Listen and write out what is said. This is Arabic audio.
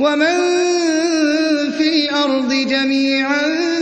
وَمَن فِي الْأَرْضِ جَمِيعًا